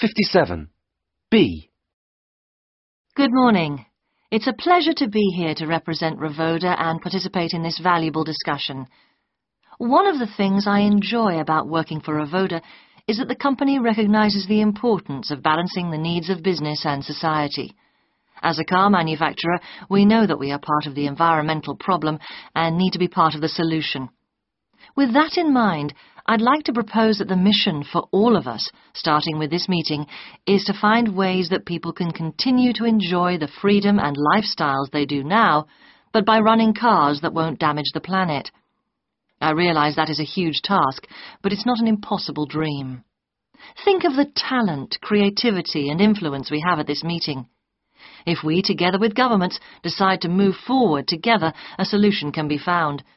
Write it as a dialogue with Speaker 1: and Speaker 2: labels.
Speaker 1: 57. B.
Speaker 2: Good morning. It's a pleasure to be here to represent Ravoda and participate in this valuable discussion. One of the things I enjoy about working for Ravoda is that the company recognizes the importance of balancing the needs of business and society. As a car manufacturer, we know that we are part of the environmental problem and need to be part of the solution. With that in mind, I'd like to propose that the mission for all of us, starting with this meeting, is to find ways that people can continue to enjoy the freedom and lifestyles they do now, but by running cars that won't damage the planet. I realize that is a huge task, but it's not an impossible dream. Think of the talent, creativity and influence we have at this meeting. If we, together with governments, decide to move forward together, a solution can be found –